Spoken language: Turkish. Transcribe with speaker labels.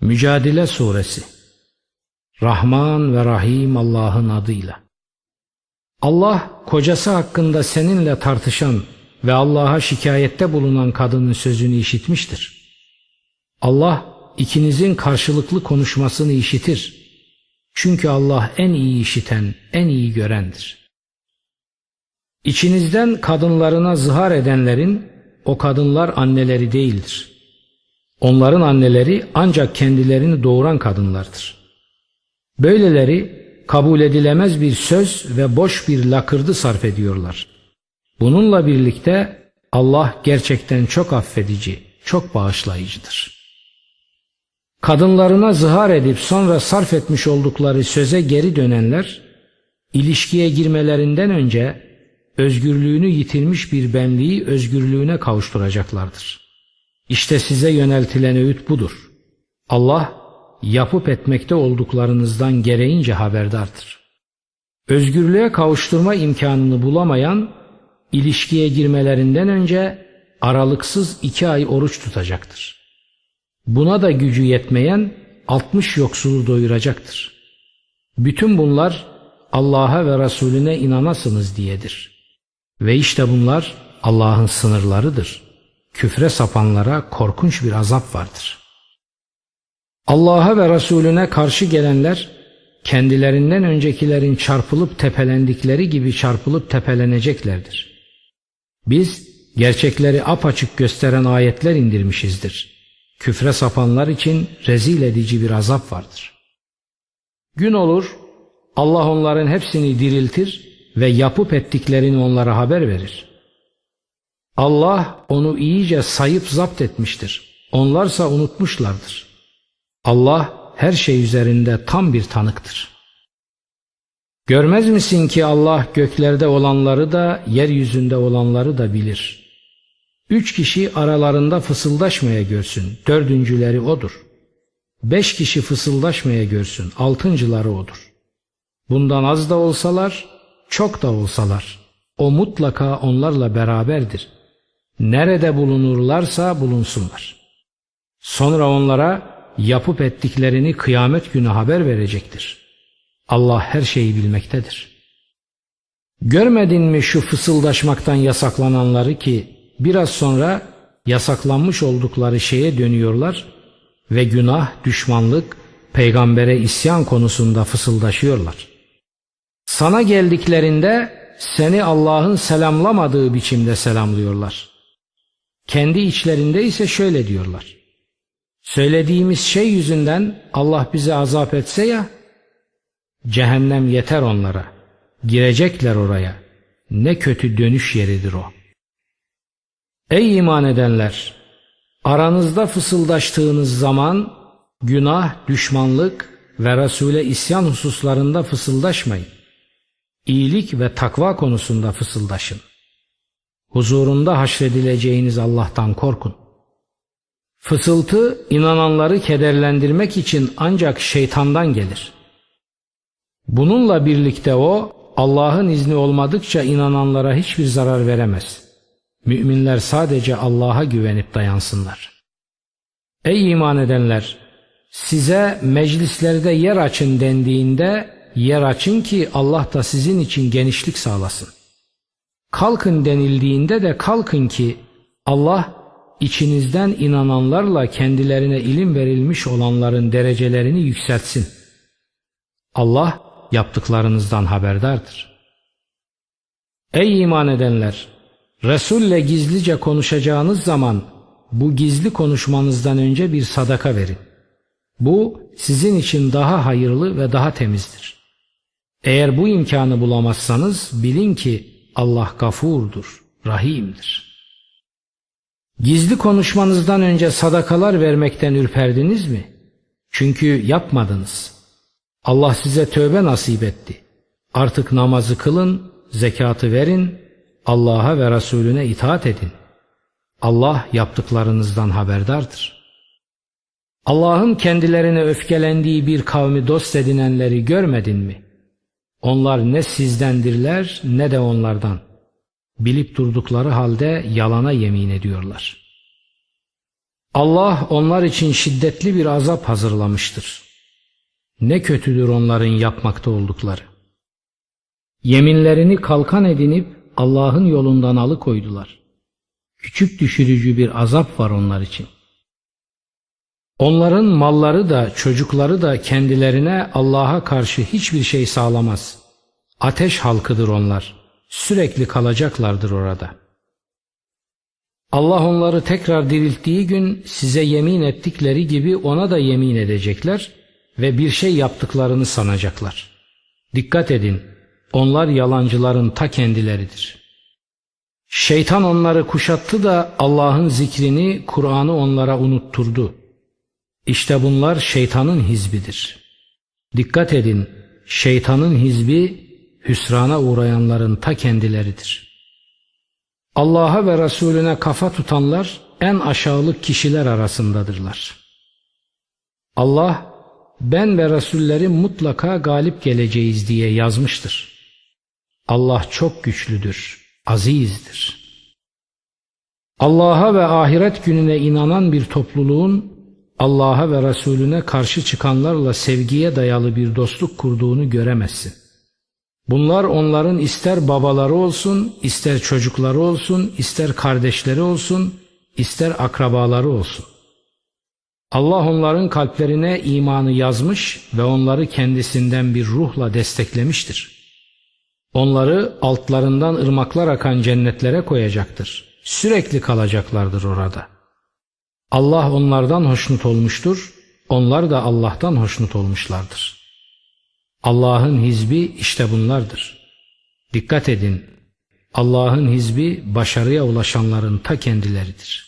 Speaker 1: Mücadele Suresi Rahman ve Rahim Allah'ın adıyla. Allah kocası hakkında seninle tartışan ve Allah'a şikayette bulunan kadının sözünü işitmiştir. Allah ikinizin karşılıklı konuşmasını işitir. Çünkü Allah en iyi işiten, en iyi görendir. İçinizden kadınlarına zihar edenlerin o kadınlar anneleri değildir. Onların anneleri ancak kendilerini doğuran kadınlardır. Böyleleri kabul edilemez bir söz ve boş bir lakırdı sarf ediyorlar. Bununla birlikte Allah gerçekten çok affedici, çok bağışlayıcıdır. Kadınlarına zihar edip sonra sarf etmiş oldukları söze geri dönenler, ilişkiye girmelerinden önce özgürlüğünü yitirmiş bir benliği özgürlüğüne kavuşturacaklardır. İşte size yöneltilen öğüt budur. Allah yapıp etmekte olduklarınızdan gereğince haberdardır. Özgürlüğe kavuşturma imkanını bulamayan ilişkiye girmelerinden önce aralıksız iki ay oruç tutacaktır. Buna da gücü yetmeyen 60 yoksulu doyuracaktır. Bütün bunlar Allah'a ve Resulüne inanasınız diyedir. Ve işte bunlar Allah'ın sınırlarıdır. Küfre sapanlara korkunç bir azap vardır. Allah'a ve Resulüne karşı gelenler kendilerinden öncekilerin çarpılıp tepelendikleri gibi çarpılıp tepeleneceklerdir. Biz gerçekleri apaçık gösteren ayetler indirmişizdir. Küfre sapanlar için rezil edici bir azap vardır. Gün olur Allah onların hepsini diriltir ve yapıp ettiklerini onlara haber verir. Allah onu iyice sayıp zapt etmiştir. Onlarsa unutmuşlardır. Allah her şey üzerinde tam bir tanıktır. Görmez misin ki Allah göklerde olanları da yeryüzünde olanları da bilir. Üç kişi aralarında fısıldaşmaya görsün, dördüncüleri odur. Beş kişi fısıldaşmaya görsün, altıncıları odur. Bundan az da olsalar, çok da olsalar, o mutlaka onlarla beraberdir. Nerede bulunurlarsa bulunsunlar. Sonra onlara yapıp ettiklerini kıyamet günü haber verecektir. Allah her şeyi bilmektedir. Görmedin mi şu fısıldaşmaktan yasaklananları ki biraz sonra yasaklanmış oldukları şeye dönüyorlar ve günah, düşmanlık, peygambere isyan konusunda fısıldaşıyorlar. Sana geldiklerinde seni Allah'ın selamlamadığı biçimde selamlıyorlar. Kendi içlerinde ise şöyle diyorlar. Söylediğimiz şey yüzünden Allah bizi azap etse ya, cehennem yeter onlara, girecekler oraya. Ne kötü dönüş yeridir o. Ey iman edenler! Aranızda fısıldaştığınız zaman günah, düşmanlık ve Resul'e isyan hususlarında fısıldaşmayın. İyilik ve takva konusunda fısıldaşın. Huzurunda haşredileceğiniz Allah'tan korkun. Fısıltı inananları kederlendirmek için ancak şeytandan gelir. Bununla birlikte o Allah'ın izni olmadıkça inananlara hiçbir zarar veremez. Müminler sadece Allah'a güvenip dayansınlar. Ey iman edenler! Size meclislerde yer açın dendiğinde yer açın ki Allah da sizin için genişlik sağlasın. Kalkın denildiğinde de kalkın ki Allah içinizden inananlarla kendilerine ilim verilmiş olanların derecelerini yükseltsin. Allah yaptıklarınızdan haberdardır. Ey iman edenler! Resulle gizlice konuşacağınız zaman bu gizli konuşmanızdan önce bir sadaka verin. Bu sizin için daha hayırlı ve daha temizdir. Eğer bu imkanı bulamazsanız bilin ki Allah gafurdur, rahimdir. Gizli konuşmanızdan önce sadakalar vermekten ürperdiniz mi? Çünkü yapmadınız. Allah size tövbe nasip etti. Artık namazı kılın, zekatı verin, Allah'a ve Resulüne itaat edin. Allah yaptıklarınızdan haberdardır. Allah'ın kendilerine öfkelendiği bir kavmi dost edinenleri görmedin mi? Onlar ne sizdendirler ne de onlardan. Bilip durdukları halde yalana yemin ediyorlar. Allah onlar için şiddetli bir azap hazırlamıştır. Ne kötüdür onların yapmakta oldukları. Yeminlerini kalkan edinip Allah'ın yolundan alıkoydular. Küçük düşürücü bir azap var onlar için. Onların malları da çocukları da kendilerine Allah'a karşı hiçbir şey sağlamaz. Ateş halkıdır onlar. Sürekli kalacaklardır orada. Allah onları tekrar dirilttiği gün size yemin ettikleri gibi ona da yemin edecekler ve bir şey yaptıklarını sanacaklar. Dikkat edin, onlar yalancıların ta kendileridir. Şeytan onları kuşattı da Allah'ın zikrini, Kur'an'ı onlara unutturdu. İşte bunlar şeytanın hizbidir. Dikkat edin, şeytanın hizbi hüsrana uğrayanların ta kendileridir. Allah'a ve Resulüne kafa tutanlar en aşağılık kişiler arasındadırlar. Allah ben ve Resullerim mutlaka galip geleceğiz diye yazmıştır. Allah çok güçlüdür, azizdir. Allah'a ve ahiret gününe inanan bir topluluğun Allah'a ve Resulüne karşı çıkanlarla sevgiye dayalı bir dostluk kurduğunu göremezsin. Bunlar onların ister babaları olsun, ister çocukları olsun, ister kardeşleri olsun, ister akrabaları olsun. Allah onların kalplerine imanı yazmış ve onları kendisinden bir ruhla desteklemiştir. Onları altlarından ırmaklar akan cennetlere koyacaktır. Sürekli kalacaklardır orada. Allah onlardan hoşnut olmuştur, onlar da Allah'tan hoşnut olmuşlardır. Allah'ın hizbi işte bunlardır. Dikkat edin, Allah'ın hizbi başarıya ulaşanların ta kendileridir.